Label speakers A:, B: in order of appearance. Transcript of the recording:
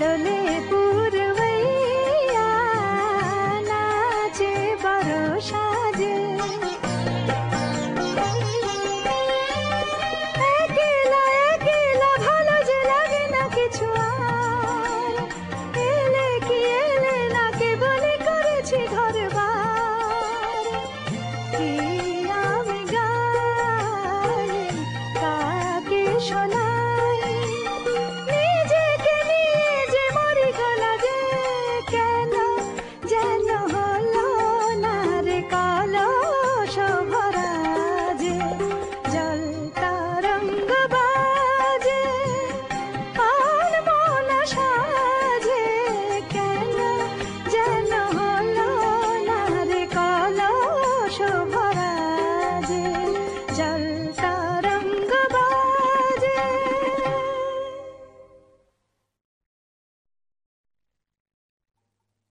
A: दले